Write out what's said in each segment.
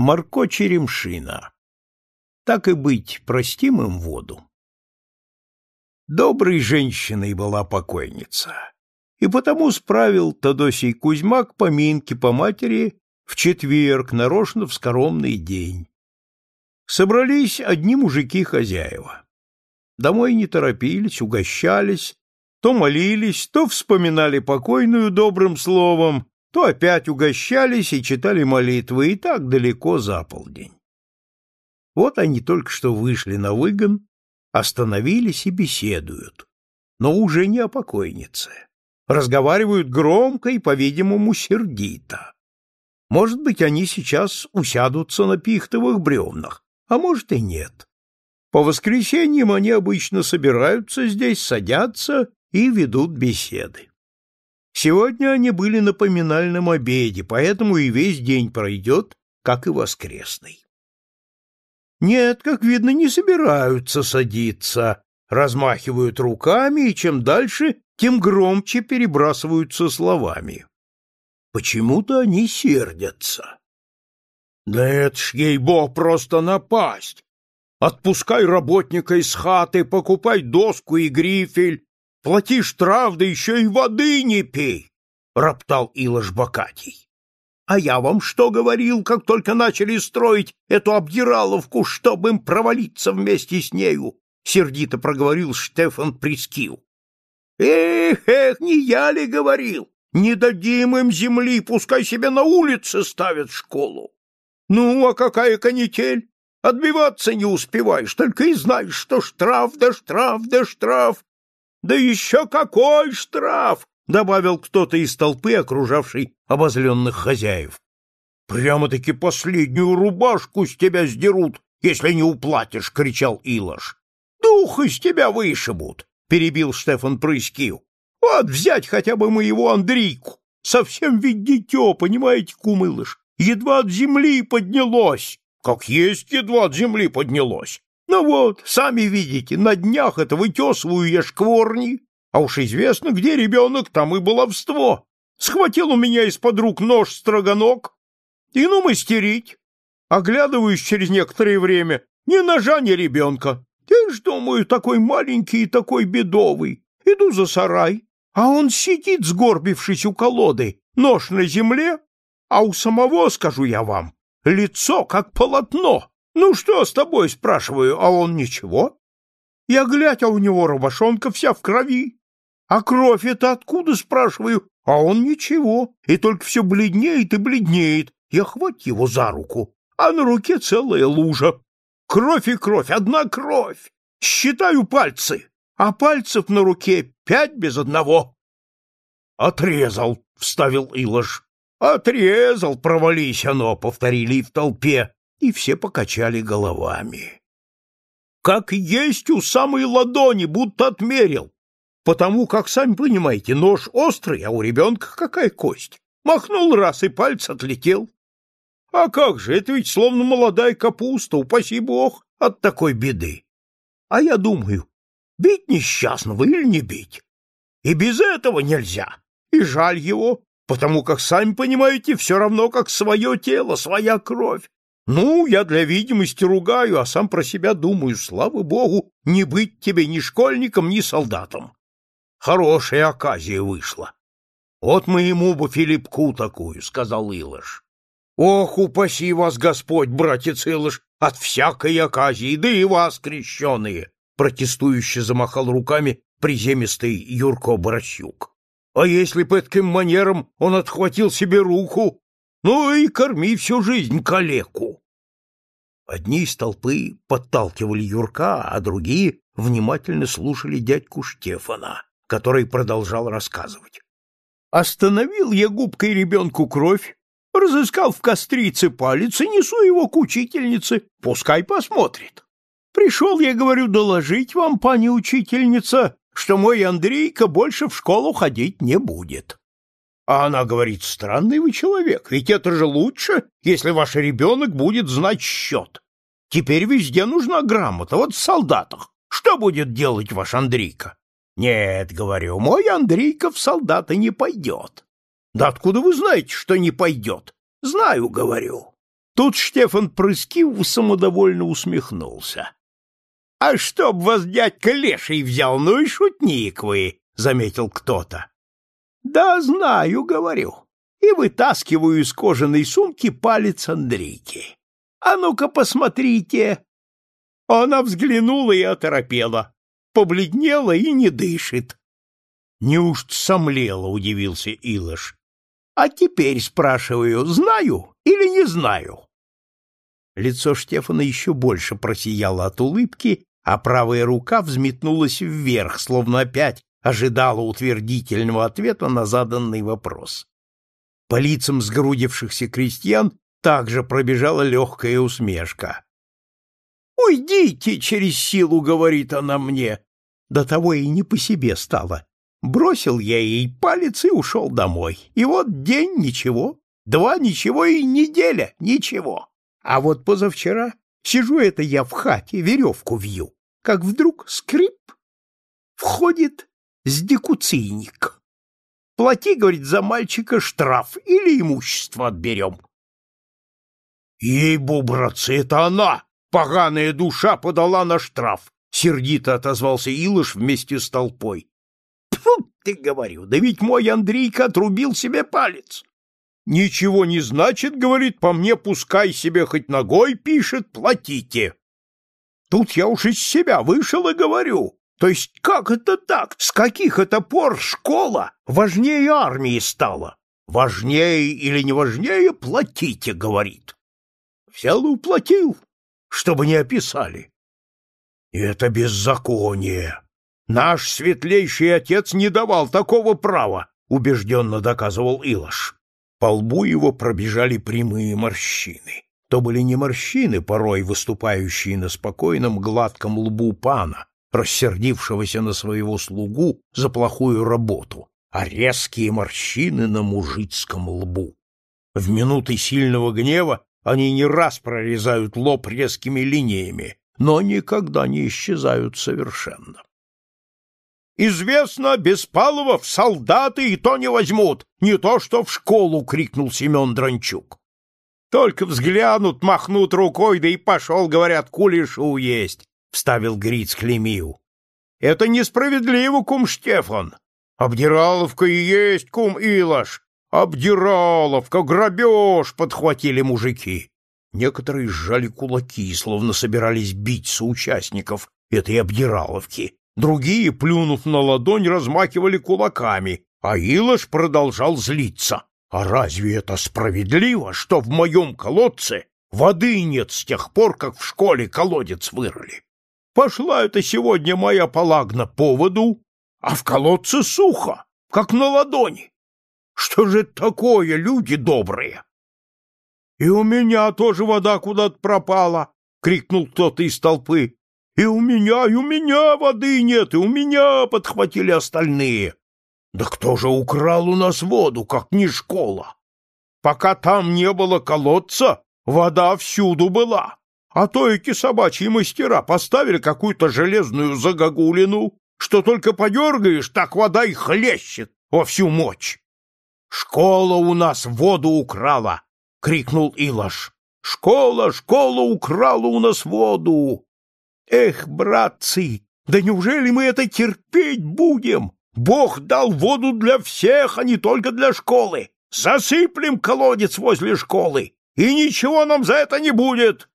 Марко Черемшина. Так и быть, простим им воду. Доброй женщиной была покойница, и потому справил Тодосий Кузьма к поминке по матери в четверг, нарочно в скоромный день. Собрались одни мужики-хозяева. Домой не торопились, угощались, то молились, то вспоминали покойную добрым словом, то опять угощались и читали молитвы, и так далеко за полдень. Вот они только что вышли на выгон, остановились и беседуют, но уже не о покойнице. Разговаривают громко и, по-видимому, сердито. Может быть, они сейчас усядутся на пихтовых бревнах, а может и нет. По воскресеньям они обычно собираются здесь, садятся и ведут беседы. Сегодня они были на поминальном обеде, поэтому и весь день пройдет, как и воскресный. Нет, как видно, не собираются садиться, размахивают руками и чем дальше, тем громче перебрасываются словами. Почему-то они сердятся. Да это ж, ей-бог, просто напасть! Отпускай работника из хаты, покупай доску и грифель, Плати штраф, да еще и воды не пей, — роптал Илош Бакатий. — А я вам что говорил, как только начали строить эту обдираловку, чтобы им провалиться вместе с нею? — сердито проговорил Штефан Прискил. — Эх, эх, не я ли говорил? Не дадим им земли, пускай себе на улице ставят школу. Ну, а какая канитель? Отбиваться не успеваешь, только и знаешь, что штраф да штраф да штраф. Да еще какой штраф! добавил кто-то из толпы, окружавшей обозленных хозяев. Прямо-таки последнюю рубашку с тебя сдерут, если не уплатишь, кричал Илош. Дух из тебя вышибут, перебил Штефан Прыскив. Вот взять хотя бы моего Андрейку. Совсем ведь дитё, понимаете, кумылыш, едва от земли поднялось. Как есть едва от земли поднялось. Ну вот, сами видите, на днях это вытесываю я шкворни, а уж известно, где ребенок, там и баловство. Схватил у меня из-под рук нож-строганок, и ну мастерить. Оглядываюсь через некоторое время, ни ножа, ни ребенка. Ты ж, думаю, такой маленький и такой бедовый. Иду за сарай, а он сидит, сгорбившись у колоды, нож на земле, а у самого, скажу я вам, лицо как полотно. Ну что с тобой, спрашиваю, а он ничего? Я глядь, а у него рубашонка вся в крови. А кровь это откуда, спрашиваю, а он ничего, и только все бледнеет и бледнеет. Я хвать его за руку, а на руке целая лужа. Кровь и кровь, одна кровь. Считаю пальцы, а пальцев на руке пять без одного. Отрезал, вставил Илош. Отрезал, провались оно, повторили в толпе и все покачали головами. Как есть у самой ладони, будто отмерил, потому как, сами понимаете, нож острый, а у ребенка какая кость. Махнул раз, и палец отлетел. А как же, это ведь словно молодая капуста, упаси бог, от такой беды. А я думаю, бить несчастного или не бить? И без этого нельзя. И жаль его, потому как, сами понимаете, все равно как свое тело, своя кровь. Ну, я для видимости ругаю, а сам про себя думаю, слава богу, не быть тебе ни школьником, ни солдатом. Хорошая оказия вышла. Вот моему бы Филиппку такую, — сказал Илош. Ох, упаси вас, Господь, братец Илош, от всякой оказии, да и вас, крещеные! Протестующе замахал руками приземистый Юрко Борощук. А если по таким манерам он отхватил себе руку, ну и корми всю жизнь калеку. Одни из толпы подталкивали Юрка, а другие внимательно слушали дядьку Штефана, который продолжал рассказывать. Остановил я губкой ребенку кровь, разыскал в кострице палец и несу его к учительнице, пускай посмотрит. Пришел, я говорю, доложить вам, пани учительница, что мой Андрейка больше в школу ходить не будет. А она говорит, странный вы человек, ведь это же лучше, если ваш ребенок будет знать счет. Теперь везде нужна грамота, вот в солдатах. Что будет делать ваш Андрейка? Нет, говорю, мой Андрейка в солдаты не пойдет. Да откуда вы знаете, что не пойдет? Знаю, говорю. Тут Штефан Прыскив самодовольно усмехнулся. — А чтоб вас дядька Леший взял, ну и шутник вы, — заметил кто-то. — Да, знаю, — говорю, и вытаскиваю из кожаной сумки палец Андрейки. — А ну-ка посмотрите. Она взглянула и оторопела, побледнела и не дышит. — Неужто сомлела? — удивился Илош. — А теперь спрашиваю, знаю или не знаю? Лицо Штефана еще больше просияло от улыбки, а правая рука взметнулась вверх, словно опять ожидала утвердительного ответа на заданный вопрос. По лицам сгрудившихся крестьян также пробежала легкая усмешка. «Уйдите через силу», — говорит она мне. До того и не по себе стало. Бросил я ей палец и ушел домой. И вот день ничего, два ничего и неделя ничего. А вот позавчера сижу это я в хате, веревку вью, как вдруг скрип. Входит сдекуцийник. Плати, говорит, за мальчика штраф или имущество отберем. Ей-бу, братцы, это она, поганая душа, подала на штраф. Сердито отозвался Илыш вместе с толпой. Тьфу, ты говорю, да ведь мой Андрейка отрубил себе палец. Ничего не значит, говорит, по мне пускай себе хоть ногой пишет, платите. Тут я уж из себя вышел и говорю, то есть как это так? С каких это пор школа важнее армии стала? Важнее или не важнее, платите, говорит. Взял и уплатил, чтобы не описали. И это беззаконие. Наш светлейший отец не давал такого права, убежденно доказывал Илош. По лбу его пробежали прямые морщины. То были не морщины, порой выступающие на спокойном гладком лбу пана, рассердившегося на своего слугу за плохую работу, а резкие морщины на мужицком лбу. В минуты сильного гнева они не раз прорезают лоб резкими линиями, но никогда не исчезают совершенно. Известно, Беспалова в солдаты и то не возьмут, не то что в школу, — крикнул Семен Дранчук. Только взглянут, махнут рукой, да и пошел, говорят, кулешу есть, — вставил Гриц Клемию. Это несправедливо, кум Штефан. Обдираловка и есть, кум Илош. Обдираловка, грабеж, — подхватили мужики. Некоторые сжали кулаки, словно собирались бить соучастников этой обдираловки. Другие, плюнув на ладонь, размахивали кулаками, а Илош продолжал злиться. А разве это справедливо, что в моем колодце воды нет с тех пор, как в школе колодец вырыли? Пошла это сегодня моя полагна по воду, а в колодце сухо, как на ладони. Что же такое, люди добрые? И у меня тоже вода куда-то пропала, крикнул кто-то из толпы. И у меня, и у меня воды нет, и у меня, подхватили остальные. Да кто же украл у нас воду, как не школа? Пока там не было колодца, вода всюду была. А то эти собачьи мастера поставили какую-то железную загогулину, что только подергаешь, так вода и хлещет во всю мощь. «Школа у нас воду украла!» — крикнул Илош. «Школа, школа украла у нас воду! Эх, братцы, да неужели мы это терпеть будем? Бог дал воду для всех, а не только для школы. Засыплем колодец возле школы, и ничего нам за это не будет.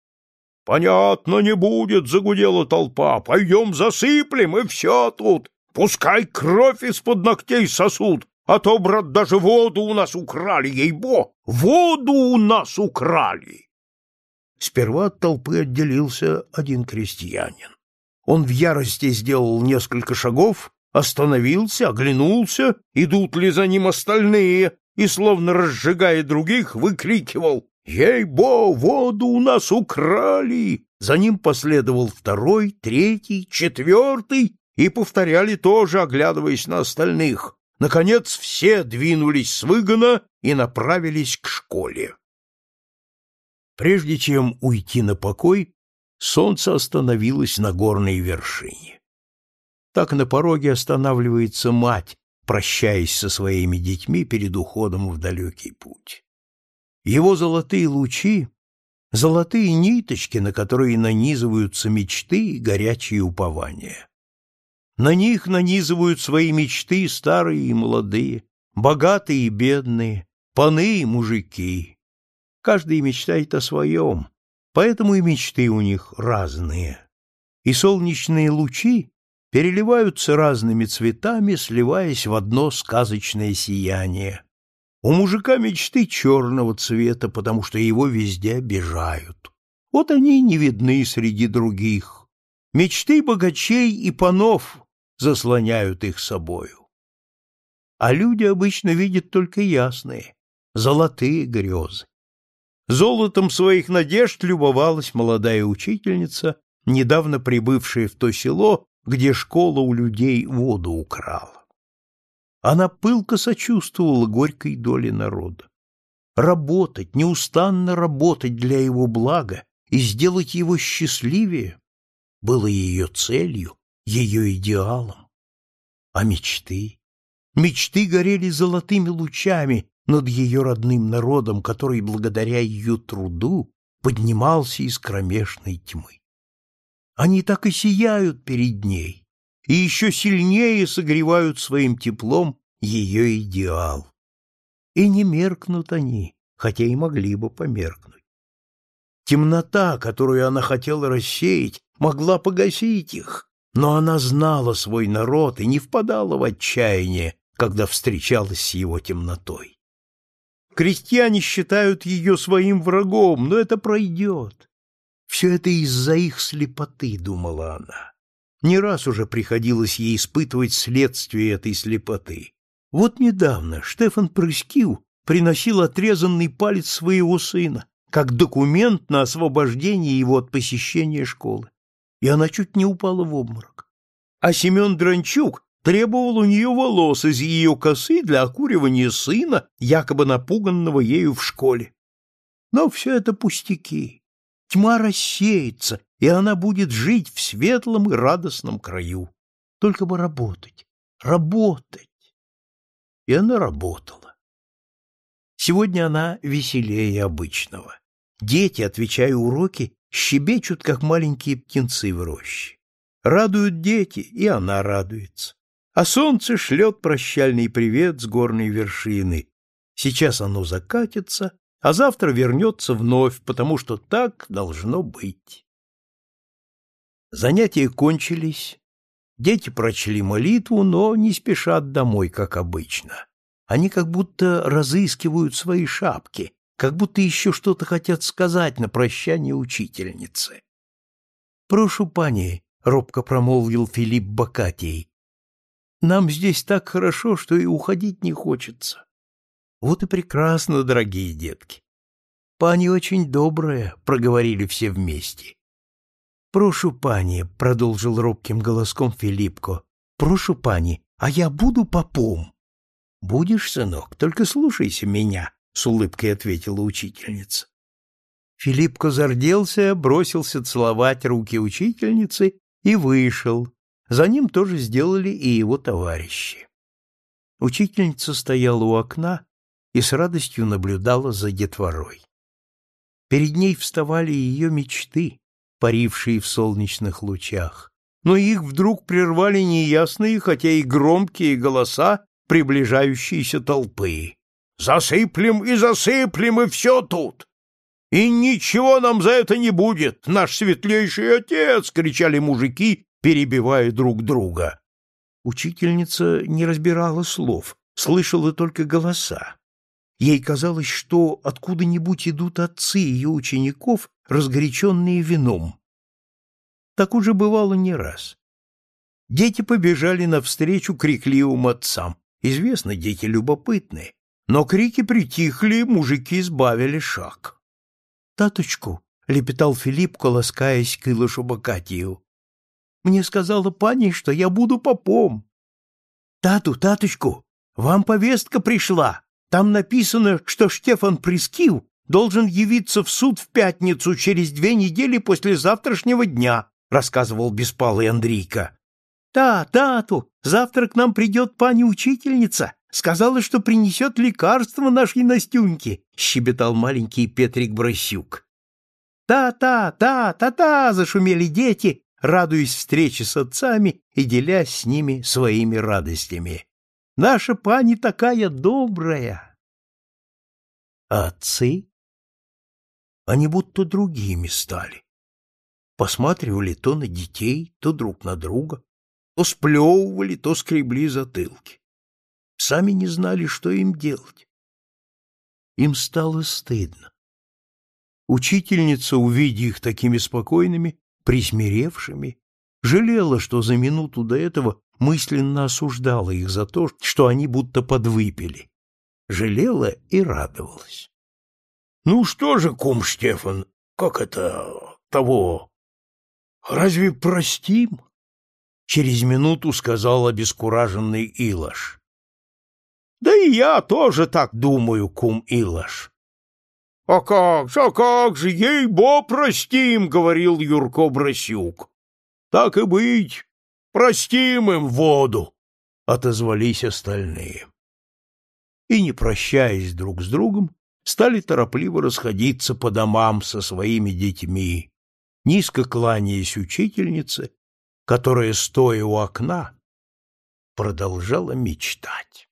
Понятно, не будет, загудела толпа. Пойдем засыплем, и все тут. Пускай кровь из-под ногтей сосуд, а то, брат, даже воду у нас украли, ей-бо! Воду у нас украли! Сперва от толпы отделился один крестьянин. Он в ярости сделал несколько шагов, остановился, оглянулся, идут ли за ним остальные, и, словно разжигая других, выкрикивал «Ей-бо, воду у нас украли!» За ним последовал второй, третий, четвертый, и повторяли тоже, оглядываясь на остальных. Наконец все двинулись с выгона и направились к школе. Прежде чем уйти на покой, солнце остановилось на горной вершине. Так на пороге останавливается мать, прощаясь со своими детьми перед уходом в далекий путь. Его золотые лучи золотые ниточки, на которые нанизываются мечты и горячие упования. На них нанизывают свои мечты старые и молодые, богатые и бедные, паны и мужики. Каждый мечтает о своем, поэтому и мечты у них разные. И солнечные лучи переливаются разными цветами, сливаясь в одно сказочное сияние. У мужика мечты черного цвета, потому что его везде обижают. Вот они не видны среди других. Мечты богачей и панов заслоняют их собою. А люди обычно видят только ясные, золотые грезы. Золотом своих надежд любовалась молодая учительница, недавно прибывшая в то село, где школа у людей воду украла. Она пылко сочувствовала горькой доле народа. Работать, неустанно работать для его блага и сделать его счастливее было ее целью, ее идеалом. А мечты? Мечты горели золотыми лучами над ее родным народом, который благодаря ее труду поднимался из кромешной тьмы. Они так и сияют перед ней, и еще сильнее согревают своим теплом ее идеал. И не меркнут они, хотя и могли бы померкнуть. Темнота, которую она хотела рассеять, могла погасить их, но она знала свой народ и не впадала в отчаяние, когда встречалась с его темнотой. Крестьяне считают ее своим врагом, но это пройдет. Все это из-за их слепоты, думала она. Не раз уже приходилось ей испытывать следствие этой слепоты. Вот недавно Штефан Прыскил приносил отрезанный палец своего сына, как документ на освобождение его от посещения школы, и она чуть не упала в обморок. А Семен Дранчук требовал у нее волос из ее косы для окуривания сына, якобы напуганного ею в школе. Но все это пустяки тьма рассеется, и она будет жить в светлом и радостном краю. Только бы работать, работать. И она работала. Сегодня она веселее обычного. Дети, отвечая уроки, щебечут, как маленькие птенцы в роще. Радуют дети, и она радуется. А солнце шлет прощальный привет с горной вершины. Сейчас оно закатится, а завтра вернется вновь, потому что так должно быть. Занятия кончились, дети прочли молитву, но не спешат домой, как обычно. Они как будто разыскивают свои шапки, как будто еще что-то хотят сказать на прощание учительнице. «Прошу, пани», — робко промолвил Филипп Бакатий, — «нам здесь так хорошо, что и уходить не хочется. Вот и прекрасно, дорогие детки. Пани очень добрая, проговорили все вместе. Прошу, пани, продолжил робким голоском Филиппко. Прошу, пани, а я буду попом. Будешь, сынок, только слушайся меня, с улыбкой ответила учительница. Филиппко зарделся, бросился целовать руки учительницы и вышел. За ним тоже сделали и его товарищи. Учительница стояла у окна и с радостью наблюдала за детворой. Перед ней вставали ее мечты, парившие в солнечных лучах, но их вдруг прервали неясные, хотя и громкие голоса приближающейся толпы. «Засыплем и засыплем, и все тут!» «И ничего нам за это не будет, наш светлейший отец!» — кричали мужики, перебивая друг друга. Учительница не разбирала слов, слышала только голоса. Ей казалось, что откуда-нибудь идут отцы ее учеников, разгоряченные вином. Так уже бывало не раз. Дети побежали навстречу крикливым отцам. Известно, дети любопытные. Но крики притихли, мужики сбавили шаг. «Таточку», — лепетал Филипп, ласкаясь к Илошу Бакатию, — «мне сказала пани, что я буду попом». «Тату, таточку, вам повестка пришла», там написано, что Штефан Прискив должен явиться в суд в пятницу через две недели после завтрашнего дня, рассказывал беспалый Андрейка. Да, тату, завтра к нам придет пани-учительница. Сказала, что принесет лекарство нашей Настюньке, щебетал маленький Петрик Брасюк. Та-та, та-та-та! зашумели дети, радуясь встрече с отцами и делясь с ними своими радостями. Наша пани такая добрая. А отцы? Они будто другими стали. Посматривали то на детей, то друг на друга, то сплевывали, то скребли затылки. Сами не знали, что им делать. Им стало стыдно. Учительница, увидя их такими спокойными, присмиревшими, жалела, что за минуту до этого мысленно осуждала их за то, что они будто подвыпили. Жалела и радовалась. — Ну что же, кум Штефан, как это... того... Разве простим? Через минуту сказал обескураженный Илош. Да и я тоже так думаю, кум Илош. — А как же, а как же, ей-бо простим, — говорил Юрко Брасюк. — Так и быть, простим им воду, — отозвались остальные. И, не прощаясь друг с другом, стали торопливо расходиться по домам со своими детьми, низко кланяясь учительнице, которая, стоя у окна, продолжала мечтать.